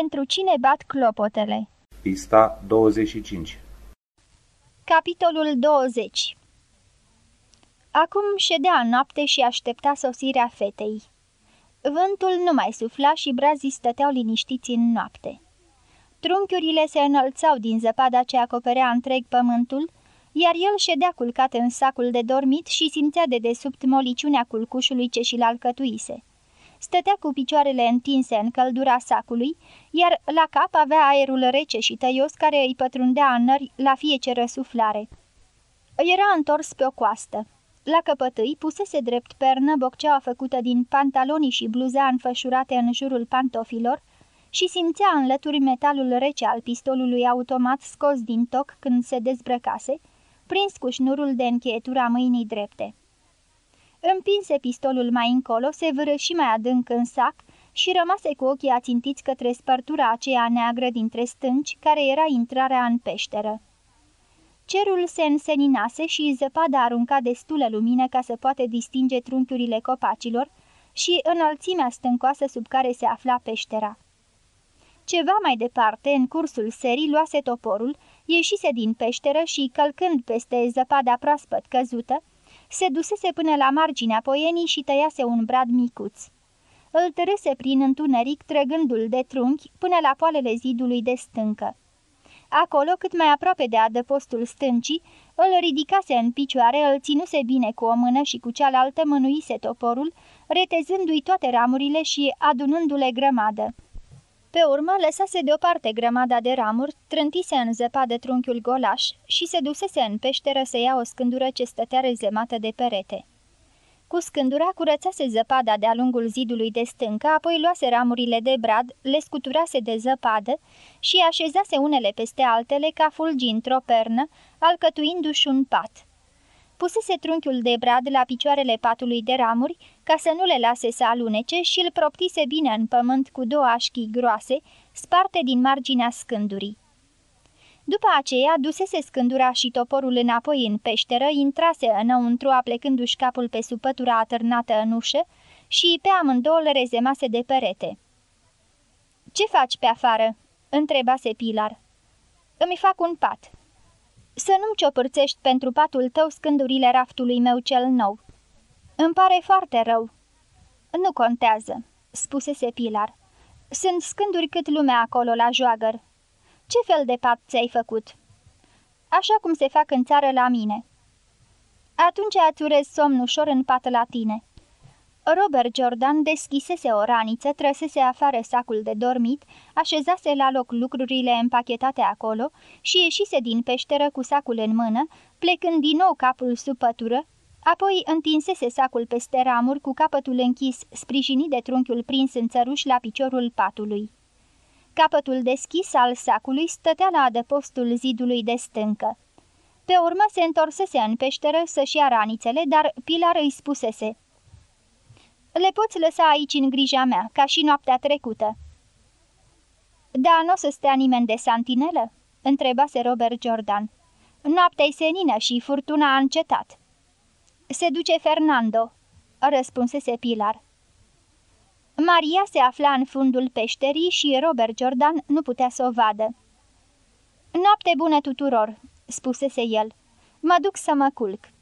Pentru cine bat clopotele? Pista 25 Capitolul 20 Acum ședea în noapte și aștepta sosirea fetei. Vântul nu mai sufla și brazii stăteau liniștiți în noapte. Trunchiurile se înălțau din zăpada ce acoperea întreg pământul, iar el ședea culcat în sacul de dormit și simțea de desubt moliciunea culcușului ce și-l alcătuise. Stătea cu picioarele întinse în căldura sacului, iar la cap avea aerul rece și tăios care îi pătrundea în nări la fiecare răsuflare. Era întors pe o coastă. La căpătâi pusese drept pernă bocceaua făcută din pantalonii și bluza înfășurate în jurul pantofilor și simțea în lături metalul rece al pistolului automat scos din toc când se dezbrăcase, prins cu șnurul de încheietura mâinii drepte. Împinse pistolul mai încolo, se vâră și mai adânc în sac și rămase cu ochii ațintiți către spărtura aceea neagră dintre stânci, care era intrarea în peșteră. Cerul se înseninase și zăpada arunca destulă lumină ca să poată distinge trunchiurile copacilor și înălțimea stâncoasă sub care se afla peștera. Ceva mai departe, în cursul serii, luase toporul, ieșise din peșteră și, călcând peste zăpada proaspăt căzută, se dusese până la marginea poienii și tăiase un brad micuț. Îl târâse prin întuneric, trăgându-l de trunchi până la poalele zidului de stâncă. Acolo, cât mai aproape de adăpostul stâncii, îl ridicase în picioare, îl ținuse bine cu o mână și cu cealaltă mânuise toporul, retezându-i toate ramurile și adunându-le grămadă. Pe urmă lăsase deoparte grămada de ramuri, trântise în zăpadă trunchiul golaș și se dusese în peșteră să ia o scândură ce stătea rezemată de perete. Cu scândura curățase zăpada de-a lungul zidului de stâncă, apoi luase ramurile de brad, le scuturase de zăpadă și așezase unele peste altele ca fulgi într-o pernă, alcătuindu-și un pat pusese trunchiul de brad la picioarele patului de ramuri ca să nu le lase să alunece și îl proptise bine în pământ cu două așchii groase, sparte din marginea scândurii. După aceea, dusese scândura și toporul înapoi în peșteră, intrase înăuntru aplecându-și capul pe supătura atârnată în ușă și pe amândouă le rezemase de perete. Ce faci pe afară?" întrebase Pilar. Îmi fac un pat." Să nu-mi ciopârțești pentru patul tău scândurile raftului meu cel nou." Îmi pare foarte rău." Nu contează," spusese Pilar. Sunt scânduri cât lumea acolo la joagăr." Ce fel de pat ți-ai făcut?" Așa cum se fac în țară la mine." Atunci ați urez somn ușor în pat la tine." Robert Jordan deschisese o raniță, trăsese afară sacul de dormit, așezase la loc lucrurile împachetate acolo și ieșise din peșteră cu sacul în mână, plecând din nou capul sub pătură, apoi întinsese sacul peste ramuri cu capătul închis, sprijinit de trunchiul prins în țăruș la piciorul patului. Capătul deschis al sacului stătea la adăpostul zidului de stâncă. Pe urmă se întorsese în peșteră să-și ia ranițele, dar Pilar îi spusese – le poți lăsa aici în grija mea, ca și noaptea trecută." Da, nu o să stea nimeni de santinelă?" întrebase Robert Jordan. Noaptea-i senină și furtuna a încetat." Se duce Fernando," răspunsese Pilar. Maria se afla în fundul peșterii și Robert Jordan nu putea să o vadă. Noapte bună tuturor," spusese el. Mă duc să mă culc."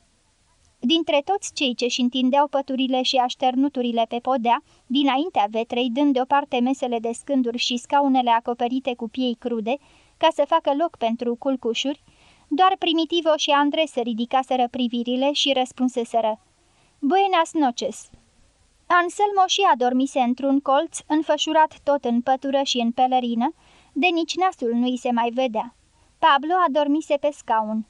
Dintre toți cei ce-și întindeau păturile și așternuturile pe podea, dinaintea vetrei, dând deoparte mesele de scânduri și scaunele acoperite cu piei crude, ca să facă loc pentru culcușuri, doar Primitivo și Andre se ridicaseră privirile și răspunseseră. Buenas noches! Anselmo și adormise într-un colț, înfășurat tot în pătură și în pelerină, de nici nasul nu-i se mai vedea. Pablo adormise pe scaun.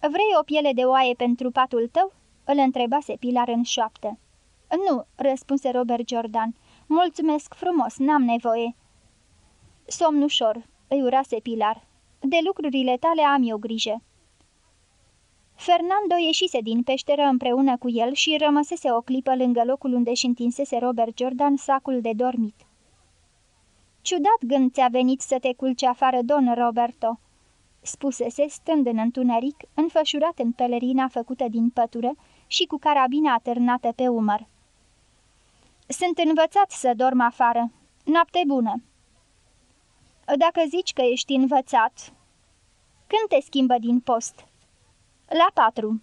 Vrei o piele de oaie pentru patul tău?" îl întrebase Pilar în șoaptă. Nu," răspunse Robert Jordan. Mulțumesc frumos, n-am nevoie." Somn ușor," îi urase Pilar. De lucrurile tale am eu grijă." Fernando ieșise din peșteră împreună cu el și rămăsese o clipă lângă locul unde și întinsese Robert Jordan sacul de dormit. Ciudat gând ți-a venit să te culci afară, don Roberto," spusese stând în întuneric, înfășurat în pelerina făcută din pătură și cu carabina atârnată pe umăr. Sunt învățat să dorm afară. Noapte bună!" Dacă zici că ești învățat, când te schimbă din post?" La patru.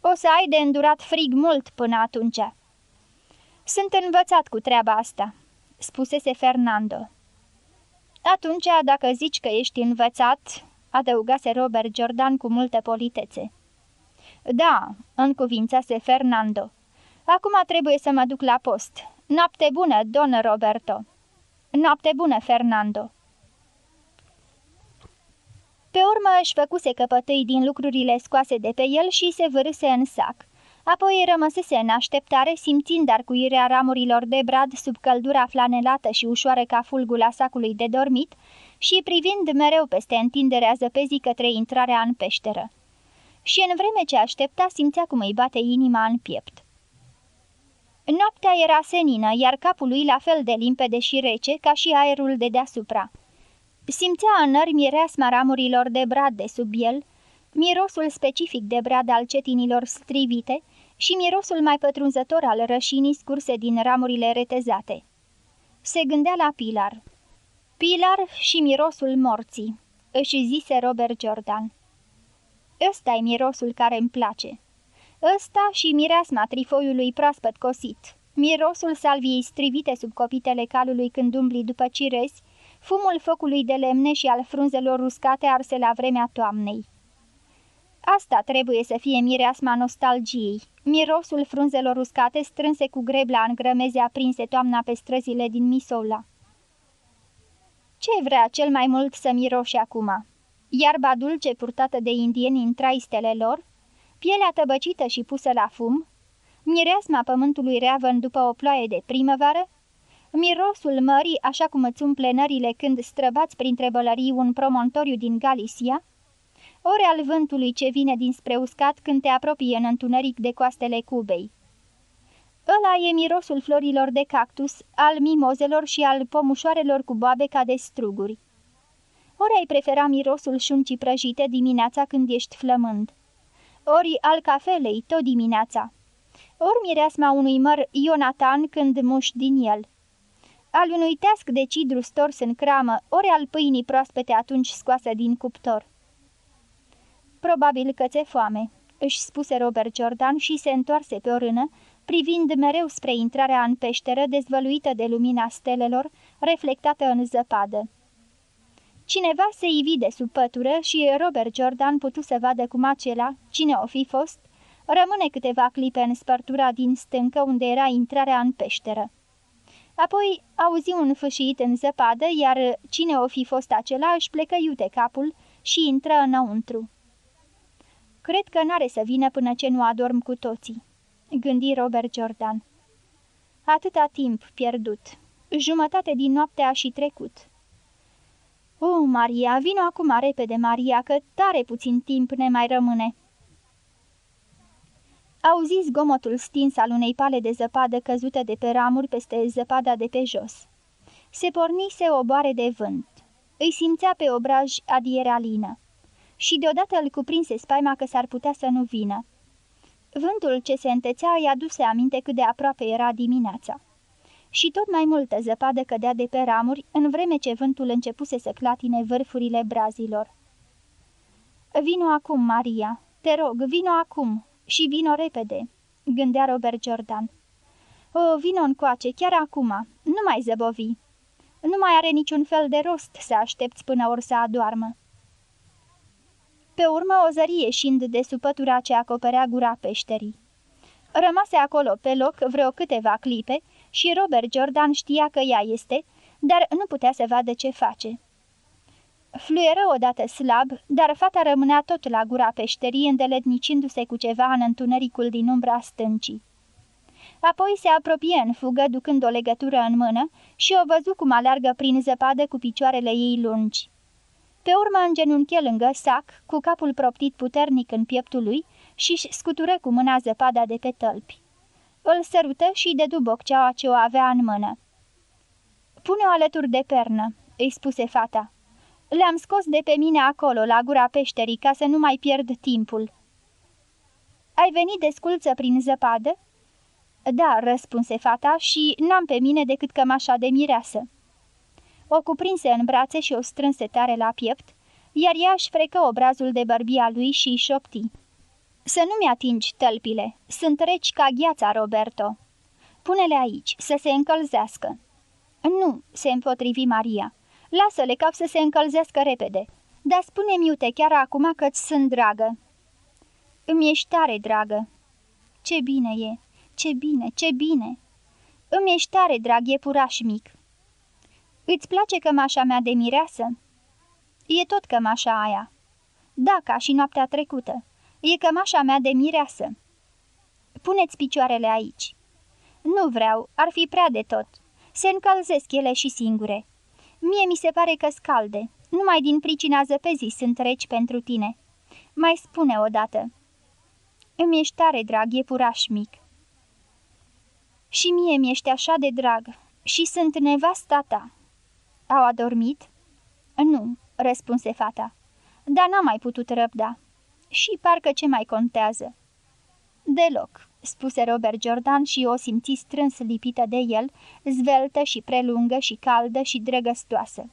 O să ai de îndurat frig mult până atunci." Sunt învățat cu treaba asta," spusese Fernando. Atunci, dacă zici că ești învățat," adăugase Robert Jordan cu multă politețe. Da," încuvințase Fernando. Acum trebuie să mă duc la post. Noapte bună, don Roberto." Noapte bună, Fernando." Pe urmă își făcuse căpătâi din lucrurile scoase de pe el și se vârâse în sac. Apoi rămăsese în așteptare, simțind arcuirea ramurilor de brad sub căldura flanelată și ușoară ca fulgul a sacului de dormit și privind mereu peste întinderea zăpezii către intrarea în peșteră. Și în vreme ce aștepta, simțea cum îi bate inima în piept. Noaptea era senină, iar capul lui la fel de limpede și rece ca și aerul de deasupra. Simțea în nări mireasma ramurilor de brad de sub el, mirosul specific de brad al cetinilor strivite și mirosul mai pătrunzător al rășinii scurse din ramurile retezate. Se gândea la Pilar. Pilar și mirosul morții, își zise Robert Jordan. Ăsta e mirosul care îmi place. Ăsta și mireasma trifoiului proaspăt cosit, mirosul salviei strivite sub copitele calului când umbli după cirezi, fumul focului de lemne și al frunzelor uscate arse la vremea toamnei. Asta trebuie să fie mireasma nostalgiei, mirosul frunzelor uscate strânse cu grebla în grămeze aprinse toamna pe străzile din Misola. Ce vrea cel mai mult să miroșe acum? Iarba dulce purtată de indieni în traistele lor? Pielea tăbăcită și pusă la fum? Mireasma pământului reavăn după o ploaie de primăvară? Mirosul mării, așa cum îți umple nările când străbați printre bălării un promontoriu din Galicia? Ori al vântului ce vine dinspre uscat când te apropie în întuneric de coastele Cubei. Ăla e mirosul florilor de cactus, al mimozelor și al pomușoarelor cu boabe ca de struguri. Ori ai prefera mirosul șuncii prăjite dimineața când ești flămând. Ori al cafelei, tot dimineața. Ori mireasma unui măr Ionatan când muși din el al unui teasc de cidru stors în cramă, ori al pâinii proaspete atunci scoasă din cuptor. Probabil că ți-e foame, își spuse Robert Jordan și se întoarse pe o rână, privind mereu spre intrarea în peșteră dezvăluită de lumina stelelor, reflectată în zăpadă. Cineva se ivi de sub pătură și Robert Jordan putu să vadă cum acela, cine o fi fost, rămâne câteva clipe în spărtura din stâncă unde era intrarea în peșteră. Apoi auzi un fâșit în zăpadă, iar cine o fi fost acela își plecă iute capul și intră înăuntru. Cred că n-are să vină până ce nu adorm cu toții, gândi Robert Jordan. Atâta timp pierdut. Jumătate din noapte a și trecut. O, Maria, vino acum repede, Maria, că tare puțin timp ne mai rămâne." Auzi zgomotul stins al unei pale de zăpadă căzută de pe ramuri peste zăpada de pe jos. Se pornise o boare de vânt. Îi simțea pe obraj adierealină. Și deodată îl cuprinse spaima că s-ar putea să nu vină. Vântul ce se întețea îi aduse aminte cât de aproape era dimineața. Și tot mai multă zăpadă cădea de pe ramuri, în vreme ce vântul începuse să clatine vârfurile brazilor. Vino acum, Maria, te rog, vino acum!" Și vino repede, gândea Robert Jordan. O, vino încoace, chiar acum, nu mai zăbovi. Nu mai are niciun fel de rost să aștepți până or să adoarmă. Pe urmă o zări ieșind de supătura ce acoperea gura peșterii. Rămase acolo pe loc vreo câteva clipe și Robert Jordan știa că ea este, dar nu putea să vadă ce face. Fluieră odată slab, dar fata rămânea tot la gura peșterii, îndeletnicindu-se cu ceva în întunericul din umbra stâncii. Apoi se apropie în fugă, ducând o legătură în mână, și o văzu cum alergă prin zăpadă cu picioarele ei lungi. Pe urmă îngenunche lângă sac, cu capul proptit puternic în pieptul lui și scutură cu mâna zăpada de pe tălpi. Îl sărută și dedu bocceaua ce o avea în mână. Pune-o alături de pernă," îi spuse fata. Le-am scos de pe mine acolo, la gura peșterii, ca să nu mai pierd timpul." Ai venit de sculță prin zăpadă?" Da," răspunse fata, și n-am pe mine decât cămașa de mireasă." O cuprinse în brațe și o strânse tare la piept, iar ea își frecă obrazul de bărbia lui și îi șopti. Să nu-mi atingi tălpile, sunt reci ca gheața, Roberto. Pune-le aici, să se încălzească." Nu," se împotrivi Maria. Lasă-le cap să se încălzească repede. Dar spune-mi, iute, chiar acum că-ți sunt dragă." Îmi ești tare dragă." Ce bine e, ce bine, ce bine!" Îmi ești tare drag, e puraș mic." Îți place cămașa mea de mireasă?" E tot cămașa aia." Da, ca și noaptea trecută. E cămașa mea de mireasă." Puneți picioarele aici." Nu vreau, ar fi prea de tot. Se încălzesc ele și singure. Mie mi se pare că scalde. Numai din pricina zăpezii sunt reci pentru tine. Mai spune odată. Îmi ești tare drag, e puraș mic. Și mie mi-ești așa de drag și sunt nevasta ta. Au adormit? Nu, răspunse fata, dar n-am mai putut răbda. Și parcă ce mai contează? Deloc, spuse Robert Jordan și o simți strâns lipită de el, zveltă și prelungă și caldă și drăgăstoasă.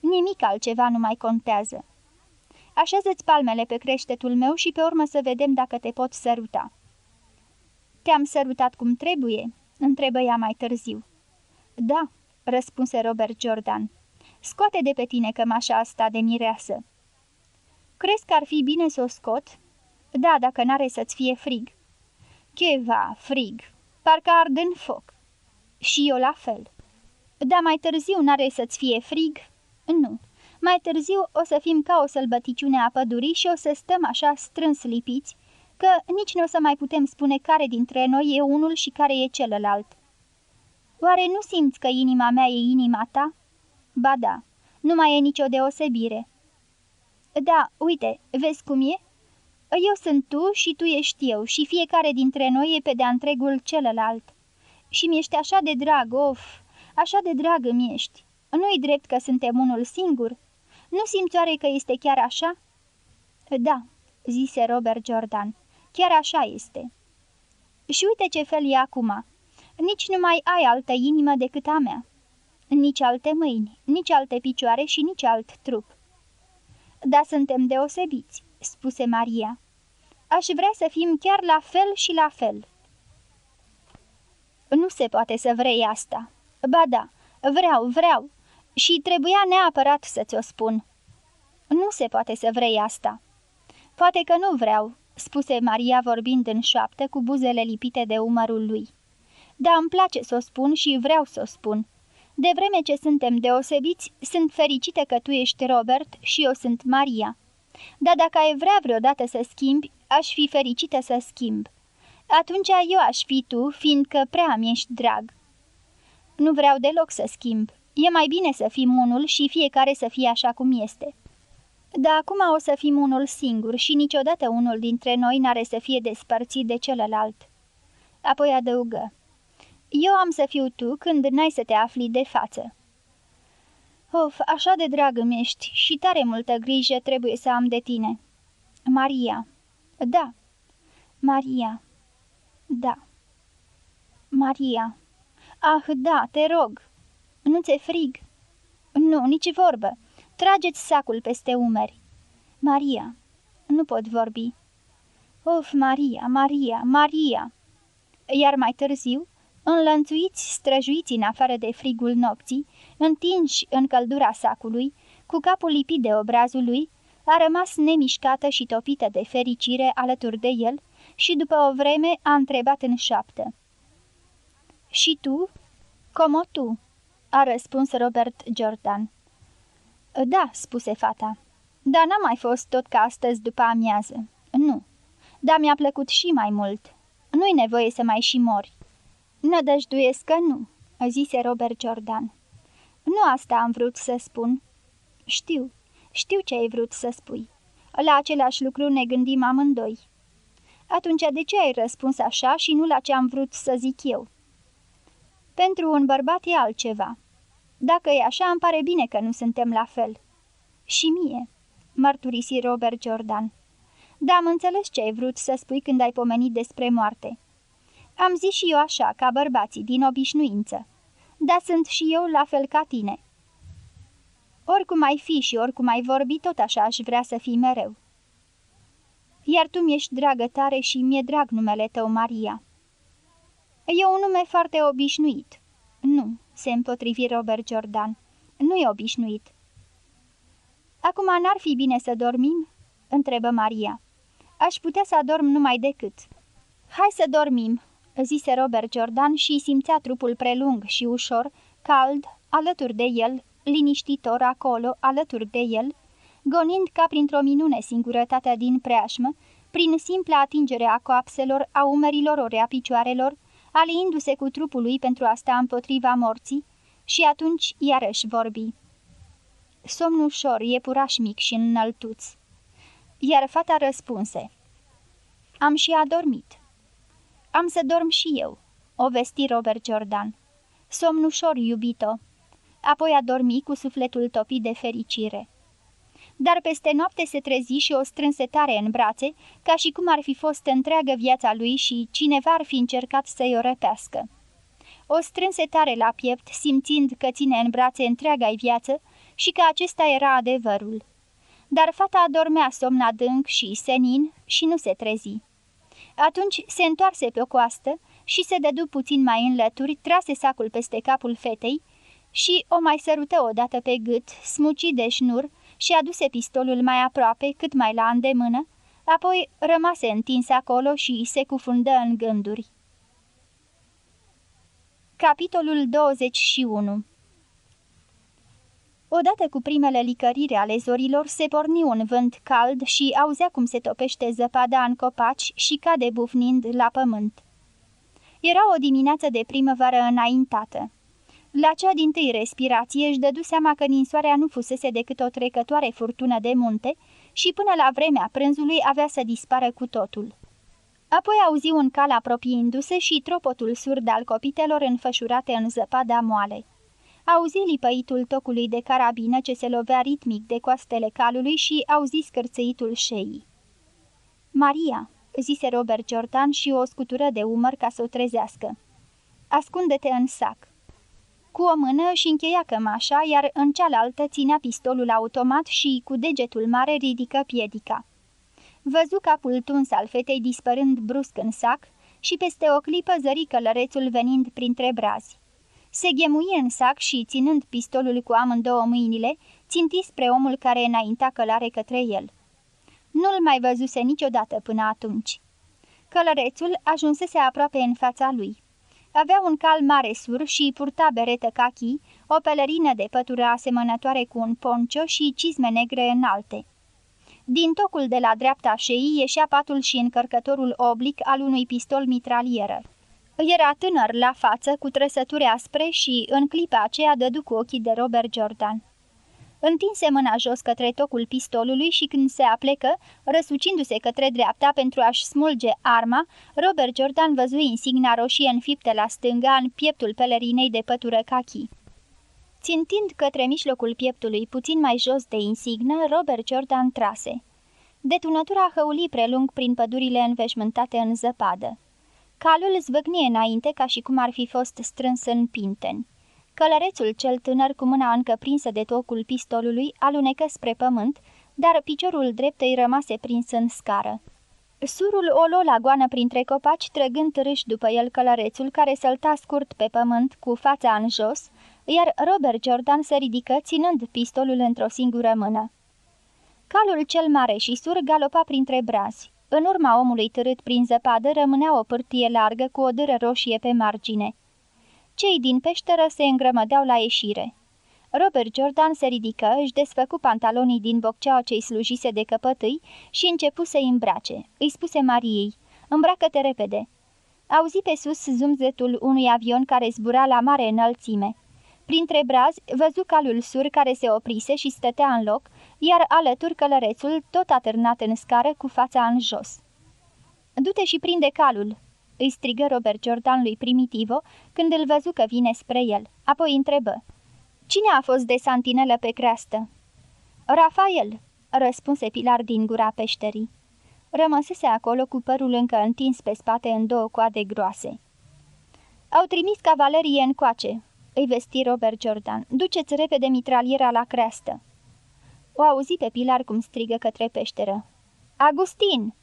Nimic altceva nu mai contează. Așează-ți palmele pe creștetul meu și pe urmă să vedem dacă te pot săruta. Te-am sărutat cum trebuie?" întrebă ea mai târziu. Da," răspunse Robert Jordan. Scoate de pe tine cămașa asta de mireasă." Crezi că ar fi bine să o scot?" Da, dacă n-are să-ți fie frig." Cheva, frig, parcă ard în foc." Și eu la fel." Da, mai târziu n-are să-ți fie frig?" Nu. Mai târziu o să fim ca o sălbăticiune a pădurii și o să stăm așa strâns lipiți, că nici nu o să mai putem spune care dintre noi e unul și care e celălalt. Oare nu simți că inima mea e inima ta? Ba da, nu mai e nicio deosebire. Da, uite, vezi cum e? Eu sunt tu și tu ești eu și fiecare dintre noi e pe de-a întregul celălalt. Și mi-ești așa de drag, of, așa de drag îmi ești. Nu-i drept că suntem unul singur? Nu simți oare că este chiar așa?" Da," zise Robert Jordan, chiar așa este." Și uite ce fel e acum. Nici nu mai ai altă inimă decât a mea. Nici alte mâini, nici alte picioare și nici alt trup." Da, suntem deosebiți," spuse Maria. Aș vrea să fim chiar la fel și la fel." Nu se poate să vrei asta." Ba da, vreau, vreau, și trebuia neapărat să ți-o spun." Nu se poate să vrei asta." Poate că nu vreau," spuse Maria vorbind în șoaptă cu buzele lipite de umărul lui. Dar îmi place să o spun și vreau să o spun. De vreme ce suntem deosebiți, sunt fericită că tu ești Robert și eu sunt Maria. Dar dacă ai vrea vreodată să schimbi, aș fi fericită să schimb. Atunci eu aș fi tu, fiindcă prea mi ești drag. Nu vreau deloc să schimb. E mai bine să fim unul și fiecare să fie așa cum este. Dar acum o să fim unul singur și niciodată unul dintre noi n-are să fie despărțit de celălalt. Apoi adăugă. Eu am să fiu tu când n-ai să te afli de față. Of, așa de drag îmi ești și tare multă grijă trebuie să am de tine. Maria. Da. Maria. Da. Maria. Ah, da, te rog. Nu ți-e frig? Nu, nici vorbă. Trageți sacul peste umeri. Maria. Nu pot vorbi. Of, Maria, Maria, Maria. Iar mai târziu, înlănțuiți, străjuiți în afară de frigul nopții, întinși în căldura sacului, cu capul lipit de obrazul lui, a rămas nemișcată și topită de fericire alături de el și după o vreme a întrebat în șaptă. Și tu? Como tu?" a răspuns Robert Jordan. Da," spuse fata, dar n-a mai fost tot ca astăzi după amiază. Nu, dar mi-a plăcut și mai mult. Nu-i nevoie să mai și mori." Nădăjduiesc că nu," zise Robert Jordan. Nu asta am vrut să spun." Știu, știu ce ai vrut să spui. La același lucru ne gândim amândoi." Atunci de ce ai răspuns așa și nu la ce am vrut să zic eu?" Pentru un bărbat e altceva. Dacă e așa, îmi pare bine că nu suntem la fel." Și mie," mărturisi Robert Jordan. Da, am înțeles ce ai vrut să spui când ai pomenit despre moarte." Am zis și eu așa, ca bărbații, din obișnuință. Dar sunt și eu la fel ca tine." Oricum ai fi și oricum ai vorbi, tot așa aș vrea să fii mereu. Iar tu mi-ești dragă tare și mi-e drag numele tău, Maria." E un nume foarte obișnuit." Nu," se împotrivi Robert Jordan. Nu e obișnuit." Acum n-ar fi bine să dormim?" întrebă Maria. Aș putea să adorm numai decât." Hai să dormim," zise Robert Jordan și simțea trupul prelung și ușor, cald, alături de el, liniștitor acolo, alături de el, gonind ca printr-o minune singurătatea din preașmă, prin simpla atingere a coapselor, a umerilor ori a picioarelor, aliindu-se cu trupul lui pentru a sta împotriva morții, și atunci iarăși vorbi. Somn ușor, e puraș mic și înăltuț. Iar fata răspunse. Am și adormit. Am să dorm și eu, o vesti Robert Jordan. Somn ușor, iubito. Apoi a dormi cu sufletul topit de fericire dar peste noapte se trezi și o strânse tare în brațe, ca și cum ar fi fost întreagă viața lui și cineva ar fi încercat să-i o răpească. O strânse tare la piept, simțind că ține în brațe întreaga-i viață și că acesta era adevărul. Dar fata adormea somn adânc și senin și nu se trezi. Atunci se întoarse pe o coastă și se dădu puțin mai în lături, trase sacul peste capul fetei și o mai sărută odată pe gât, smuci de șnur, și aduse pistolul mai aproape, cât mai la îndemână, apoi rămase întins acolo și se cufundă în gânduri. Capitolul 21 Odată cu primele licărire ale zorilor, se porni un vânt cald și auzea cum se topește zăpada în copaci și cade bufnind la pământ. Era o dimineață de primăvară înaintată. La cea din tâi respirație își dădu seama că ninsoarea nu fusese decât o trecătoare furtună de munte și până la vremea prânzului avea să dispară cu totul. Apoi auzi un cal apropiindu-se și tropotul surd al copitelor înfășurate în zăpada moale. Auzi lipăitul tocului de carabină ce se lovea ritmic de coastele calului și auzi scârțăitul șeii. Maria, zise Robert Jordan și o scutură de umăr ca să o trezească. Ascunde-te în sac. Cu o mână își încheia cămașa, iar în cealaltă ținea pistolul automat și, cu degetul mare, ridică piedica. Văzu capul tuns al fetei dispărând brusc în sac și peste o clipă zări călărețul venind printre brazi. Se ghemuie în sac și, ținând pistolul cu amândouă mâinile, ținti spre omul care înainta călare către el. Nu-l mai văzuse niciodată până atunci. Călărețul ajunsese aproape în fața lui. Avea un cal mare sur și purta beretă cachi, o pelerină de pătură asemănătoare cu un poncio și cizme negre înalte. Din tocul de la dreapta șeii ieșea patul și încărcătorul oblic al unui pistol mitralieră. Era tânăr la față, cu trăsături aspre și, în clipa aceea, dădu cu ochii de Robert Jordan. Întinse mâna jos către tocul pistolului și când se aplecă, răsucindu-se către dreapta pentru a-și smulge arma, Robert Jordan văzui insigna roșie înfipte la stânga în pieptul pelerinei de pătură cachi. Țintind către mijlocul pieptului puțin mai jos de insignă, Robert Jordan trase. Detunătura hăuli prelung prin pădurile înveșmântate în zăpadă. Calul zvâgnie înainte ca și cum ar fi fost strâns în pinteni. Călărețul cel tânăr, cu mâna încă prinsă de tocul pistolului, alunecă spre pământ, dar piciorul drept îi rămase prins în scară. Surul o luă la goană printre copaci, trăgând râși după el călărețul, care sălta scurt pe pământ, cu fața în jos, iar Robert Jordan se ridică, ținând pistolul într-o singură mână. Calul cel mare și sur galopa printre brazi. În urma omului târât prin zăpadă rămânea o pârtie largă cu o dâră roșie pe margine. Cei din peșteră se îngrămădeau la ieșire. Robert Jordan se ridică, își desfăcu pantalonii din bocceaua ce-i slujise de căpătâi și începu să-i îmbrace. Îi spuse Mariei, îmbracă-te repede. Auzi pe sus zumzetul unui avion care zbura la mare înălțime. Printre brazi, văzu calul sur care se oprise și stătea în loc, iar alături călărețul, tot atârnat în scară, cu fața în jos. Du-te și prinde calul!" îi strigă Robert Jordan lui Primitivo când îl văzu că vine spre el. Apoi întrebă. Cine a fost de santinelă pe creastă?" Rafael," răspunse Pilar din gura peșterii. Rămăsese acolo cu părul încă întins pe spate în două coade groase. Au trimis cavalerie încoace," îi vesti Robert Jordan. Duceți repede mitraliera la creastă. O auzi pe Pilar cum strigă către peșteră. Agustin!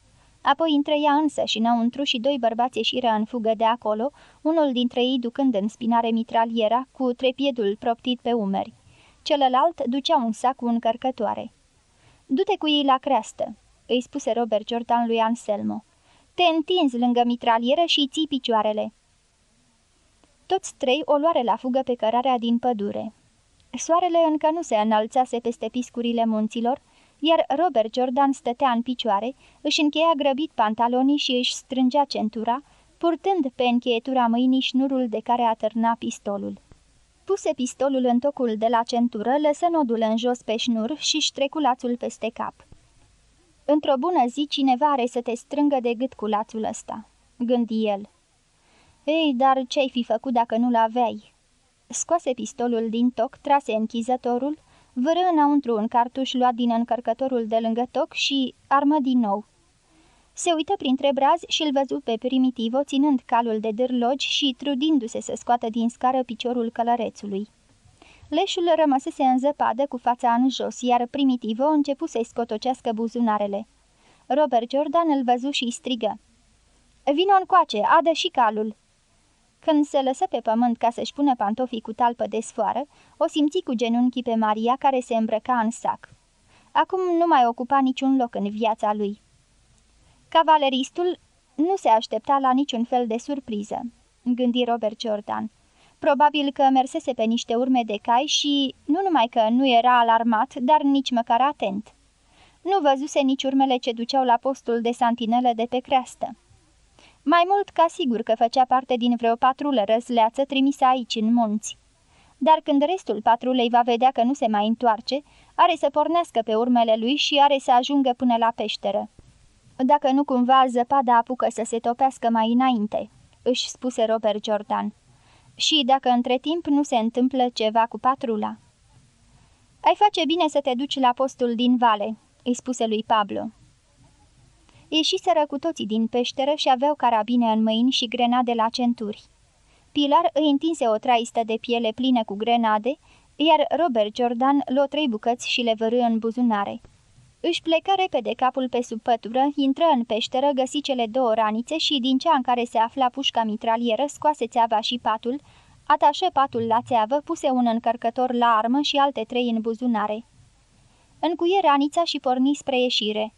Apoi intră ea însă și înăuntru și doi bărbați ieșiră în fugă de acolo, unul dintre ei ducând în spinare mitraliera, cu trepiedul proptit pe umeri. Celălalt ducea un sac cu încărcătoare. Du-te cu ei la creastă," îi spuse Robert Jordan lui Anselmo. Te întinzi lângă mitralieră și îi ții picioarele." Toți trei o luare la fugă pe cărarea din pădure. Soarele încă nu se înălțase peste piscurile munților, iar Robert Jordan stătea în picioare, își încheia grăbit pantalonii și își strângea centura, purtând pe încheietura mâinii șnurul de care atârna pistolul. Puse pistolul în tocul de la centură, lăsă nodul în jos pe șnur și ștrecu lațul peste cap. Într-o bună zi, cineva are să te strângă de gât cu lațul ăsta," gândi el. Ei, dar ce-ai fi făcut dacă nu-l aveai?" Scoase pistolul din toc, trase închizătorul, vără înăuntru un cartuș luat din încărcătorul de lângă toc și armă din nou. Se uită printre brazi și îl văzu pe Primitivo ținând calul de dârlogi și trudindu-se să scoată din scară piciorul călărețului. Leșul rămăsese în zăpadă cu fața în jos, iar Primitivo începu să-i scotocească buzunarele. Robert Jordan îl văzu și strigă. Vino încoace, adă și calul!" Când se lăsă pe pământ ca să-și pună pantofii cu talpă de sfoară, o simți cu genunchii pe Maria care se îmbrăca în sac. Acum nu mai ocupa niciun loc în viața lui. Cavaleristul nu se aștepta la niciun fel de surpriză, gândi Robert Jordan. Probabil că mersese pe niște urme de cai și nu numai că nu era alarmat, dar nici măcar atent. Nu văzuse nici urmele ce duceau la postul de santinelă de pe creastă. Mai mult ca sigur că făcea parte din vreo patrulă răzleață trimisă aici în munți. Dar când restul patrulei va vedea că nu se mai întoarce, are să pornească pe urmele lui și are să ajungă până la peșteră. Dacă nu cumva zăpada apucă să se topească mai înainte, își spuse Robert Jordan. Și dacă între timp nu se întâmplă ceva cu patrula. Ai face bine să te duci la postul din vale, îi spuse lui Pablo. Ieșiseră cu toții din peșteră și aveau carabine în mâini și grenade la centuri. Pilar îi întinse o traistă de piele plină cu grenade, iar Robert Jordan luă trei bucăți și le vărâ în buzunare. Își plecă repede capul pe sub pătură, intră în peșteră, găsi cele două ranițe și din cea în care se afla pușca mitralieră scoase țeava și patul, atașă patul la țeavă, puse un încărcător la armă și alte trei în buzunare. Încuie ranița și porni spre ieșire.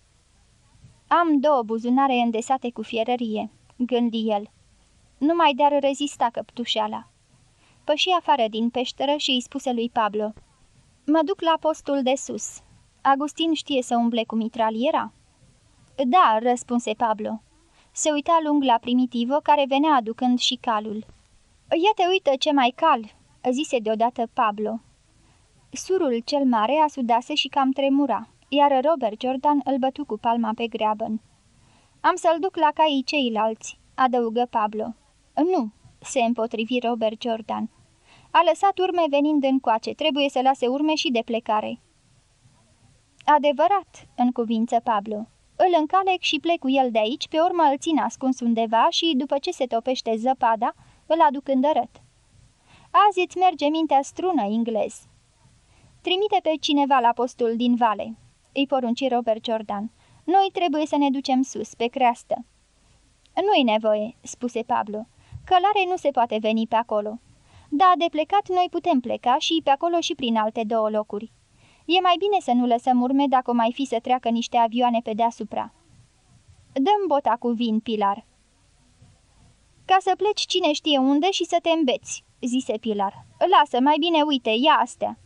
Am două buzunare îndesate cu fierărie," gândi el. Nu mai de-ar rezista căptușeala." Păși afară din peșteră și îi spuse lui Pablo. Mă duc la postul de sus. Agustin știe să umble cu mitraliera?" Da," răspunse Pablo. Se uita lung la Primitivo, care venea aducând și calul. Ia te uită ce mai cal," zise deodată Pablo. Surul cel mare asudase și cam tremura iar Robert Jordan îl bătu cu palma pe greabăn. Am să-l duc la caii ceilalți," adăugă Pablo. Nu," se împotrivi Robert Jordan. A lăsat urme venind încoace, trebuie să lase urme și de plecare." Adevărat," în cuvință Pablo. Îl încalec și plec cu el de aici, pe urmă îl țin ascuns undeva și, după ce se topește zăpada, îl aduc îndărăt. Azi îți merge mintea strună, englez. Trimite pe cineva la postul din vale îi porunci Robert Jordan. Noi trebuie să ne ducem sus, pe creastă." Nu-i nevoie," spuse Pablo. Călare nu se poate veni pe acolo." Da, de plecat noi putem pleca și pe acolo și prin alte două locuri. E mai bine să nu lăsăm urme dacă o mai fi să treacă niște avioane pe deasupra." Dăm bota cu vin, Pilar." Ca să pleci cine știe unde și să te îmbeți," zise Pilar. Lasă, mai bine uite, ia astea."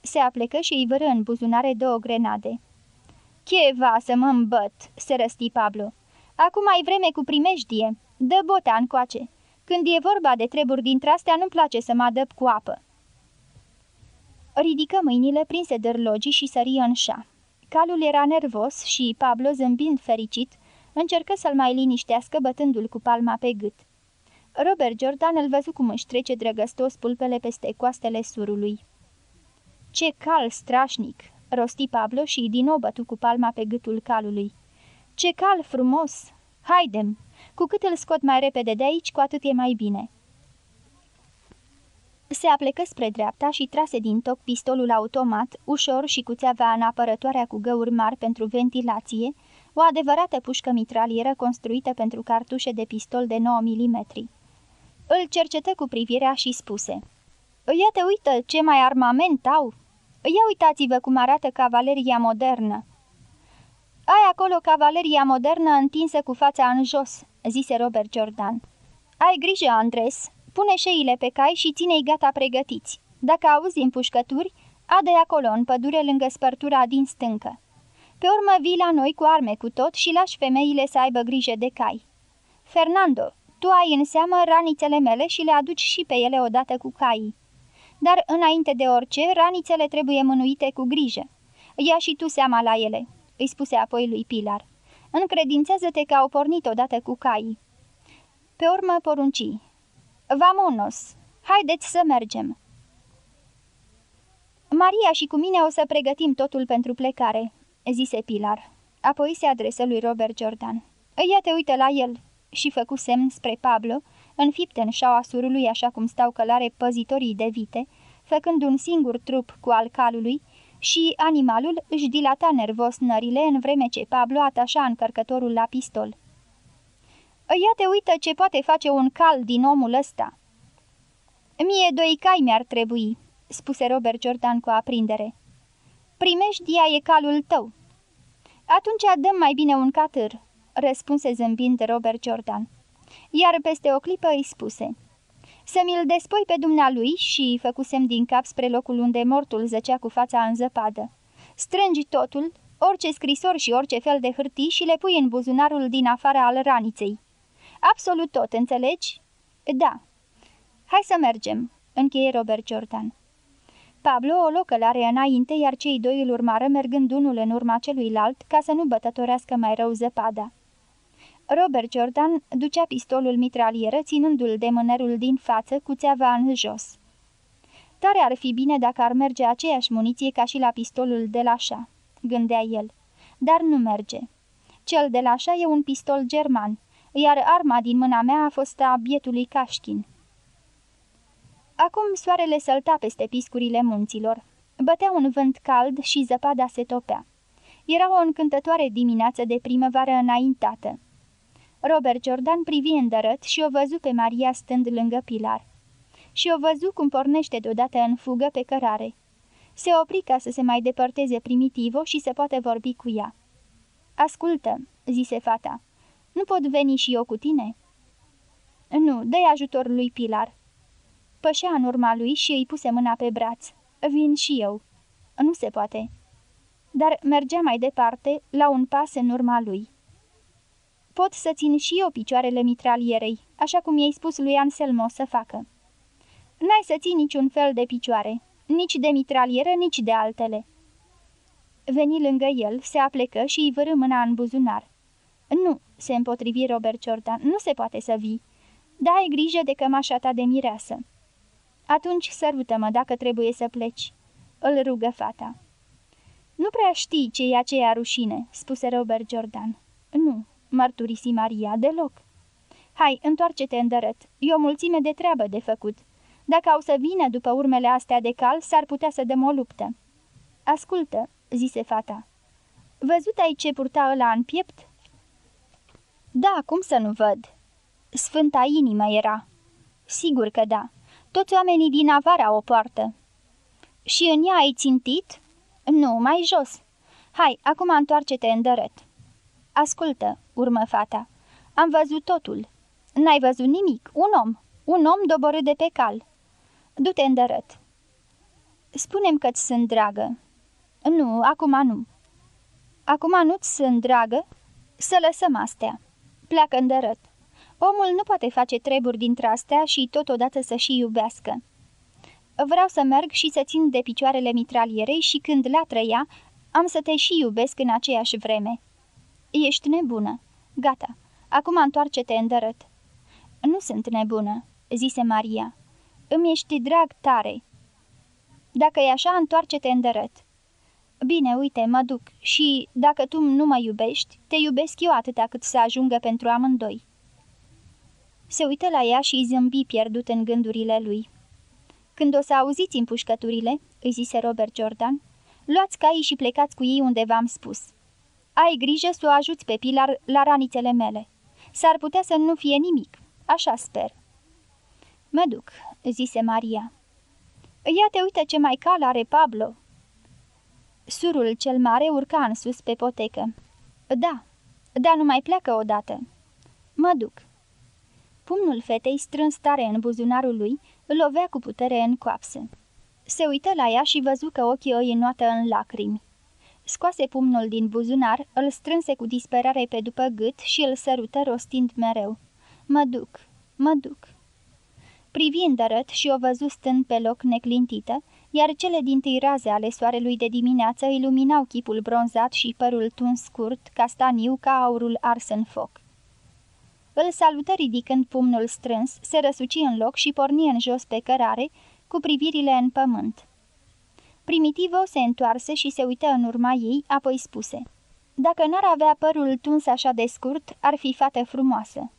Se aplecă și îi vără în buzunare două grenade. Cheva să mă îmbăt," se răsti Pablo. Acum ai vreme cu primejdie. Dă bota încoace. Când e vorba de treburi dintre astea, nu-mi place să mă adăp cu apă." Ridică mâinile prinse dărlogii și sări în șa. Calul era nervos și Pablo, zâmbind fericit, încercă să-l mai liniștească bătându-l cu palma pe gât. Robert Jordan îl văzu cum își trece drăgăstos pulpele peste coastele surului. Ce cal strașnic!" Rosti Pablo și din nou bătu cu palma pe gâtul calului. Ce cal frumos! Haidem! Cu cât îl scot mai repede de aici, cu atât e mai bine." Se aplecă spre dreapta și trase din toc pistolul automat, ușor și cu țeava în apărătoarea cu găuri mari pentru ventilație, o adevărată pușcă mitralieră construită pentru cartușe de pistol de 9 mm. Îl cercetă cu privirea și spuse Ia te uită ce mai armament au! Ia uitați-vă cum arată cavaleria modernă!" Ai acolo cavaleria modernă întinsă cu fața în jos," zise Robert Jordan. Ai grijă, Andres, pune șeile pe cai și ține-i gata pregătiți. Dacă auzi împușcături, adă acolo, în pădure, lângă spărtura din stâncă. Pe urmă vii la noi cu arme cu tot și lași femeile să aibă grijă de cai. Fernando, tu ai în seamă ranițele mele și le aduci și pe ele odată cu caii. Dar înainte de orice, ranițele trebuie mânuite cu grijă. Ia și tu seama la ele, îi spuse apoi lui Pilar. Încredințează-te că au pornit odată cu caii. Pe urmă porunci. Vamonos! Haideți să mergem! Maria și cu mine o să pregătim totul pentru plecare, zise Pilar. Apoi se adresă lui Robert Jordan. Ia te uită la el! Și făcu semn spre Pablo, înfipte în șaua surului așa cum stau călare păzitorii de vite, făcând un singur trup cu al calului, și animalul își dilata nervos nările în vreme ce Pablo atașa încărcătorul la pistol. Ia te uită ce poate face un cal din omul ăsta!" Mie doi cai mi-ar trebui," spuse Robert Jordan cu aprindere. Primejdia e calul tău." Atunci dăm mai bine un catâr," răspunse zâmbind Robert Jordan. Iar peste o clipă îi spuse. Să mi-l despoi pe dumnealui și făcusem din cap spre locul unde mortul zăcea cu fața în zăpadă. Strângi totul, orice scrisor și orice fel de hârtii și le pui în buzunarul din afara al raniței. Absolut tot, înțelegi? Da. Hai să mergem, încheie Robert Jordan. Pablo o luă călare înainte, iar cei doi îl urmară mergând unul în urma celuilalt ca să nu bătătorească mai rău zăpada. Robert Jordan ducea pistolul mitralieră ținându-l de mânerul din față cu țeava în jos. Tare ar fi bine dacă ar merge aceeași muniție ca și la pistolul de la șa, gândea el, dar nu merge. Cel de la șa e un pistol german, iar arma din mâna mea a fost a bietului Cașchin. Acum soarele sălta peste piscurile munților. Bătea un vânt cald și zăpada se topea. Era o încântătoare dimineață de primăvară înaintată. Robert Jordan privi îndărăt și o văzu pe Maria stând lângă Pilar. Și o văzu cum pornește deodată în fugă pe cărare. Se opri ca să se mai depărteze primitivo și să poate vorbi cu ea. Ascultă," zise fata. Nu pot veni și eu cu tine?" Nu, dă ajutor lui Pilar." Pășea în urma lui și îi puse mâna pe braț. Vin și eu." Nu se poate." Dar mergea mai departe, la un pas în urma lui. Pot să țin și eu picioarele mitralierei, așa cum i-ai spus lui Anselmo să facă." N-ai să ții niciun fel de picioare, nici de mitralieră, nici de altele." Veni lângă el, se aplecă și îi vărâ mâna în buzunar. Nu," se împotrivi Robert Jordan, nu se poate să vii. Da, ai grijă de cămașa ta de mireasă." Atunci sărută-mă dacă trebuie să pleci," îl rugă fata. Nu prea știi ce e aceea rușine," spuse Robert Jordan. Nu," mărturisi Maria, deloc." Hai, întoarce-te îndărăt, e o mulțime de treabă de făcut. Dacă au să vină după urmele astea de cal, s-ar putea să dăm o luptă." Ascultă," zise fata. Văzut ai ce purta ăla în piept?" Da, cum să nu văd?" Sfânta inimă era." Sigur că da. Toți oamenii din avara o poartă." Și în ea ai țintit?" Nu, mai jos." Hai, acum întoarce-te în dărăt." Ascultă," urmă fata. Am văzut totul." N-ai văzut nimic. Un om. Un om doborât de pe cal." Du-te în dărăt." Spunem că-ți sunt dragă." Nu, acum nu." Acum nu-ți sunt dragă?" Să lăsăm astea." Pleacă în dărăt." Omul nu poate face treburi dintre astea și totodată să și iubească. Vreau să merg și să țin de picioarele mitralierei și când la trăia, am să te și iubesc în aceeași vreme. Ești nebună. Gata. Acum întoarce-te în dărăt. Nu sunt nebună, zise Maria. Îmi ești drag tare. Dacă e așa, întoarce-te în dărăt. Bine, uite, mă duc și, dacă tu nu mă iubești, te iubesc eu atâta cât să ajungă pentru amândoi. Se uită la ea și zâmbi pierdut în gândurile lui. Când o să auziți împușcăturile, îi zise Robert Jordan, luați caii și plecați cu ei unde v-am spus. Ai grijă să o ajuți pe Pilar la ranițele mele. S-ar putea să nu fie nimic, așa sper. Mă duc, zise Maria. Ia te uite ce mai cal are Pablo. Surul cel mare urca în sus pe potecă. Da, dar nu mai pleacă odată. Mă duc. Pumnul fetei, strâns tare în buzunarul lui, îl lovea cu putere în coapsă. Se uită la ea și văzu că ochii o înoată în lacrimi. Scoase pumnul din buzunar, îl strânse cu disperare pe după gât și îl sărută rostind mereu. Mă duc, mă duc. Privind dărât și o văzu stând pe loc neclintită, iar cele din tâi raze ale soarelui de dimineață iluminau chipul bronzat și părul tuns scurt, castaniu ca aurul ars în foc. Îl salută ridicând pumnul strâns, se răsuci în loc și porni în jos pe cărare, cu privirile în pământ. Primitivo se întoarse și se uită în urma ei, apoi spuse Dacă n-ar avea părul tuns așa de scurt, ar fi fată frumoasă."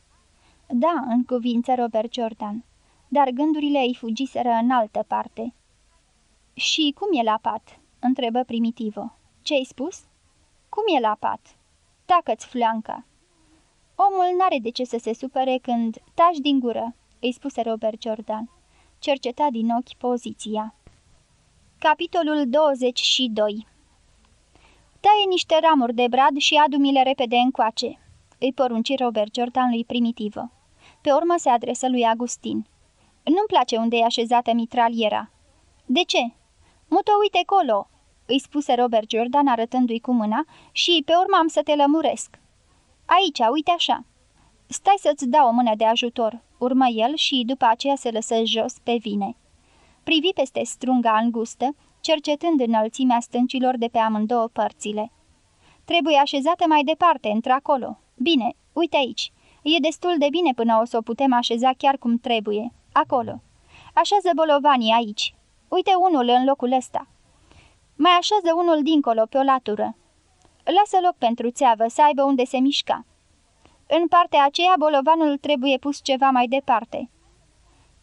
Da, în cuvință Robert Jordan, dar gândurile îi fugiseră în altă parte. Și cum e la pat?" întrebă Primitivo. Ce-ai spus?" Cum e la pat?" Tacă-ți flanca." Omul n-are de ce să se supere când... Taci din gură," îi spuse Robert Jordan. Cerceta din ochi poziția. Capitolul 22 Taie niște ramuri de brad și adu-mi-le repede încoace, îi porunci Robert Jordan lui Primitivă. Pe urmă se adresă lui Agustin. Nu-mi place unde e așezată mitraliera." De ce?" Mută uite colo," îi spuse Robert Jordan arătându-i cu mâna și pe urmă am să te lămuresc." Aici, uite așa." Stai să-ți dau o mână de ajutor," urmă el și după aceea se lăsă jos pe vine. Privi peste strunga îngustă, cercetând înălțimea stâncilor de pe amândouă părțile. Trebuie așezată mai departe, într-acolo. Bine, uite aici. E destul de bine până o să o putem așeza chiar cum trebuie. Acolo. Așează bolovanii aici. Uite unul în locul ăsta. Mai așează unul dincolo, pe o latură. Lasă loc pentru țeavă, să aibă unde se mișca. În partea aceea, bolovanul trebuie pus ceva mai departe.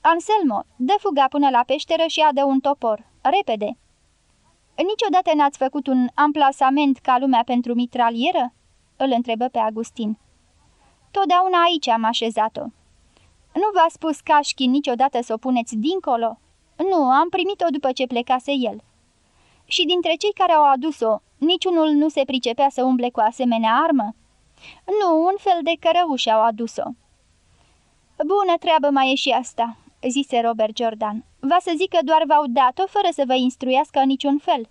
Anselmo, dă fuga până la peșteră și adă un topor. Repede! Niciodată n-ați făcut un amplasament ca lumea pentru mitralieră?" îl întrebă pe Agustin. Totdeauna aici am așezat-o." Nu v-a spus Cașchin niciodată să o puneți dincolo?" Nu, am primit-o după ce plecase el." Și dintre cei care au adus-o, niciunul nu se pricepea să umble cu asemenea armă?" Nu, un fel de cărăuși au adus-o." Bună treabă mai e și asta," zise Robert Jordan. Va să zic că doar v-au dat-o fără să vă instruiască în niciun fel."